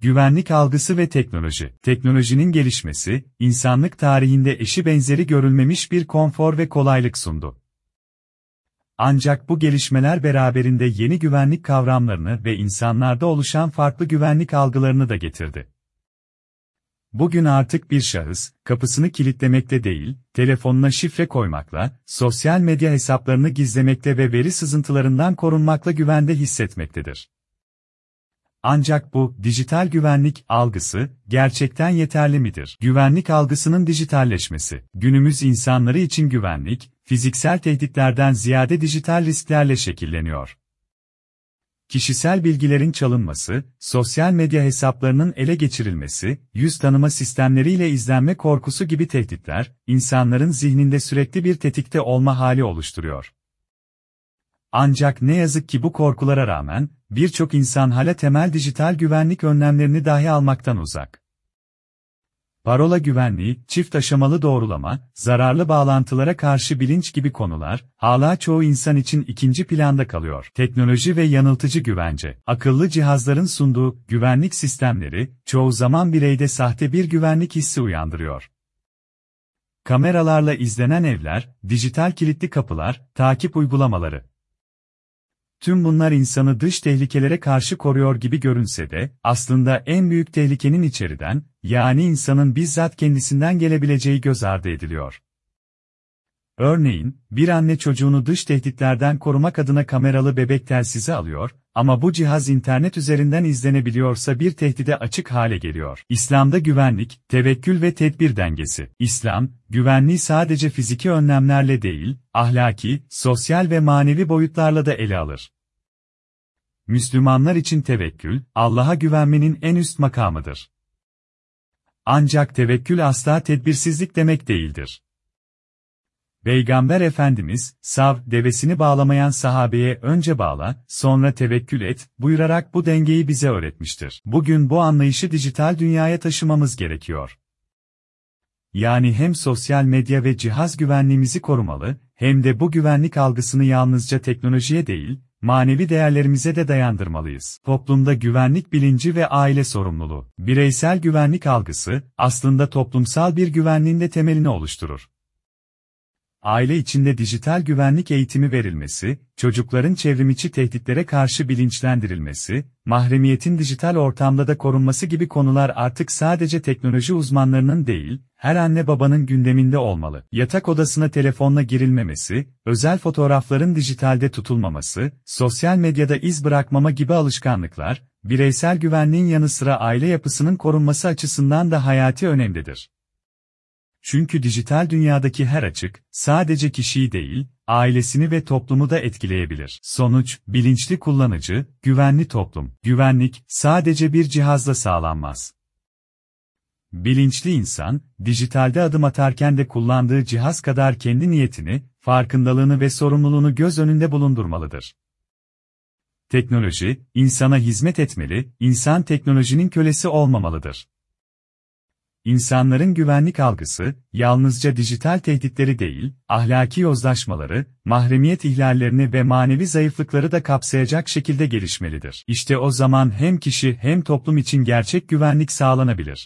Güvenlik algısı ve teknoloji. Teknolojinin gelişmesi, insanlık tarihinde eşi benzeri görülmemiş bir konfor ve kolaylık sundu. Ancak bu gelişmeler beraberinde yeni güvenlik kavramlarını ve insanlarda oluşan farklı güvenlik algılarını da getirdi. Bugün artık bir şahıs, kapısını kilitlemekle değil, telefonuna şifre koymakla, sosyal medya hesaplarını gizlemekle ve veri sızıntılarından korunmakla güvende hissetmektedir. Ancak bu, dijital güvenlik algısı, gerçekten yeterli midir? Güvenlik algısının dijitalleşmesi, günümüz insanları için güvenlik, fiziksel tehditlerden ziyade dijital risklerle şekilleniyor. Kişisel bilgilerin çalınması, sosyal medya hesaplarının ele geçirilmesi, yüz tanıma sistemleriyle izlenme korkusu gibi tehditler, insanların zihninde sürekli bir tetikte olma hali oluşturuyor. Ancak ne yazık ki bu korkulara rağmen, birçok insan hala temel dijital güvenlik önlemlerini dahi almaktan uzak. Parola güvenliği, çift aşamalı doğrulama, zararlı bağlantılara karşı bilinç gibi konular, hala çoğu insan için ikinci planda kalıyor. Teknoloji ve yanıltıcı güvence, akıllı cihazların sunduğu güvenlik sistemleri, çoğu zaman bireyde sahte bir güvenlik hissi uyandırıyor. Kameralarla izlenen evler, dijital kilitli kapılar, takip uygulamaları, Tüm bunlar insanı dış tehlikelere karşı koruyor gibi görünse de, aslında en büyük tehlikenin içeriden, yani insanın bizzat kendisinden gelebileceği göz ardı ediliyor. Örneğin, bir anne çocuğunu dış tehditlerden korumak adına kameralı bebek telsizi alıyor, ama bu cihaz internet üzerinden izlenebiliyorsa bir tehdide açık hale geliyor. İslam'da güvenlik, tevekkül ve tedbir dengesi. İslam, güvenliği sadece fiziki önlemlerle değil, ahlaki, sosyal ve manevi boyutlarla da ele alır. Müslümanlar için tevekkül, Allah'a güvenmenin en üst makamıdır. Ancak tevekkül asla tedbirsizlik demek değildir. Peygamber Efendimiz, sav, devesini bağlamayan sahabeye önce bağla, sonra tevekkül et, buyurarak bu dengeyi bize öğretmiştir. Bugün bu anlayışı dijital dünyaya taşımamız gerekiyor. Yani hem sosyal medya ve cihaz güvenliğimizi korumalı, hem de bu güvenlik algısını yalnızca teknolojiye değil, manevi değerlerimize de dayandırmalıyız. Toplumda güvenlik bilinci ve aile sorumluluğu, bireysel güvenlik algısı, aslında toplumsal bir güvenliğin de temelini oluşturur aile içinde dijital güvenlik eğitimi verilmesi, çocukların çevrimiçi tehditlere karşı bilinçlendirilmesi, mahremiyetin dijital ortamda da korunması gibi konular artık sadece teknoloji uzmanlarının değil, her anne babanın gündeminde olmalı. Yatak odasına telefonla girilmemesi, özel fotoğrafların dijitalde tutulmaması, sosyal medyada iz bırakmama gibi alışkanlıklar, bireysel güvenliğin yanı sıra aile yapısının korunması açısından da hayati önemlidir. Çünkü dijital dünyadaki her açık, sadece kişiyi değil, ailesini ve toplumu da etkileyebilir. Sonuç, bilinçli kullanıcı, güvenli toplum. Güvenlik, sadece bir cihazla sağlanmaz. Bilinçli insan, dijitalde adım atarken de kullandığı cihaz kadar kendi niyetini, farkındalığını ve sorumluluğunu göz önünde bulundurmalıdır. Teknoloji, insana hizmet etmeli, insan teknolojinin kölesi olmamalıdır. İnsanların güvenlik algısı, yalnızca dijital tehditleri değil, ahlaki yozlaşmaları, mahremiyet ihlallerini ve manevi zayıflıkları da kapsayacak şekilde gelişmelidir. İşte o zaman hem kişi hem toplum için gerçek güvenlik sağlanabilir.